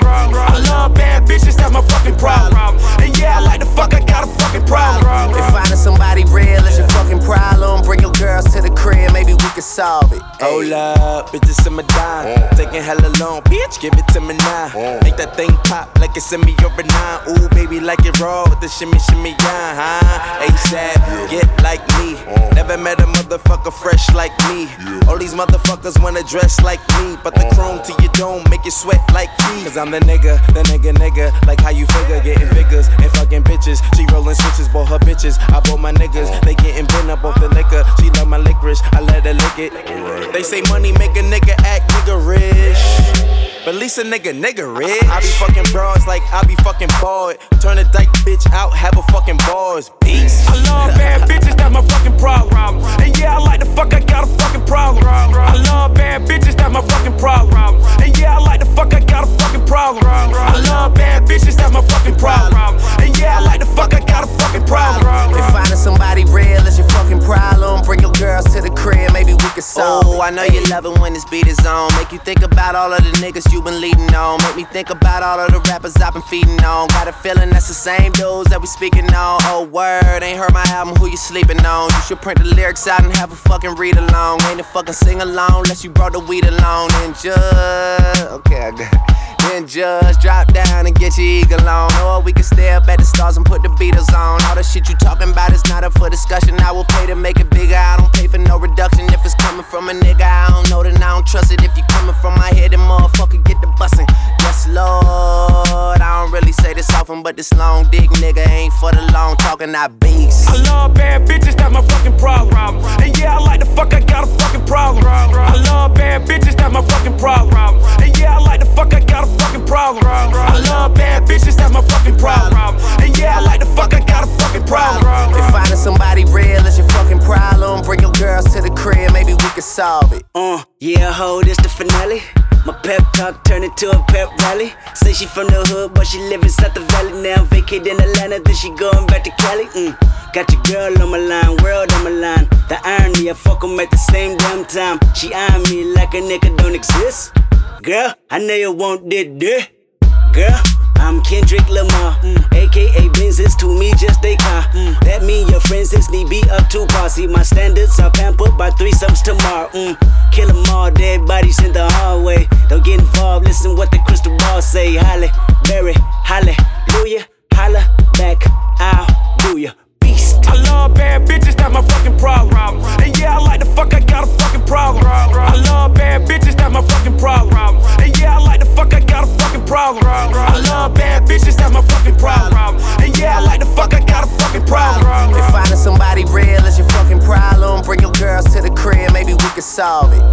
problem. I love bad bitches, that's my fucking problem. And yeah, I like the fuck, I got a fucking problem. If finding somebody real is your fucking problem, Hold up, bitches in my dime. Oh. Taking hella long, bitch, give it to me now. Oh. Make that thing pop like it's in me over nine. Ooh, baby, like it raw with the shimmy, shimmy, yeah, huh? ASAP, get like me. Oh. Never met a motherfucker fresh like me. All these motherfuckers wanna dress like me, but the chrome to your dome make you sweat like me. Cause I'm the nigga, the nigga, nigga. Like how you figure, getting figures and fucking bitches. She rolling switches, bought her bitches. I bought my niggas, they getting bent up off the liquor. She love my licorice, I let her lick it. They say money make a nigga act nigga rich. But at least a nigga, nigga rich. I be fucking bras like I be fucking bored. Turn a dyke bitch out, have a fucking bars. Peace. I love bad bitches, that's my fucking problem. And yeah, I like the fuck, I got a fucking problem. I love bad bitches, that's my fucking problem. And yeah, I like the fuck, I got a fucking problem. I love bad bitches, that's my fucking problem. And yeah, I like the fuck, I got a fucking problem. If finding somebody real is your fucking problem, I know you love it when this beat is on. Make you think about all of the niggas you been leading on. Make me think about all of the rappers I've been feeding on. Got a feeling that's the same dudes that we speaking on. Oh, word, ain't heard my album, who you sleeping on? You should print the lyrics out and have a fucking read along. Ain't a fucking sing along unless you brought the weed along. And just, okay, I got it. Then just drop down and get your eagle on. Or we can stay up at the stars and put the Beatles on. All the shit you talking about is not up for discussion. I will pay to make it bigger. I don't pay for no reduction. Coming from a nigga, I don't know, then I don't trust it. If you coming from my head, then motherfucker get the bussin'. Yes, Lord. I don't really say this often, but this long dick nigga ain't for the long talking. I beast. I love bad bitches, that's my fucking problem. And yeah, I like the fuck, I got a fucking problem. I love bad bitches, that's my fucking problem. And yeah, I like the fuck, I got a fucking problem. I love bad bitches, that's my fucking problem. And yeah, I like the fuck, I got a fucking problem. If finding somebody real is your solve it. Uh, yeah, ho, this the finale. My pep talk turned into a pep rally. Say she from the hood, but she live inside the valley now. Vacate in Atlanta, then she going back to Cali. Mm. Got your girl on my line, world on my line. The irony, I fuck 'em at the same damn time. She eyeing me like a nigga don't exist. Girl, I know you want that dick. Girl, I'm Kendrick Lamar, mm. aka Benzes to me just a car. Mm. That mean your friends is need be up to par. See my standards are pampered by threesomes tomorrow. Mm. Kill 'em all, dead bodies in the hallway. Don't get involved, listen what the crystal ball say. Holly, Berry, hallelujah, holla back, problem. I love bad bitches, that's my fucking problem. And yeah, I like the fuck, I got a fucking problem. If finding somebody real is your fucking problem, bring your girls to the crib, maybe we can solve it.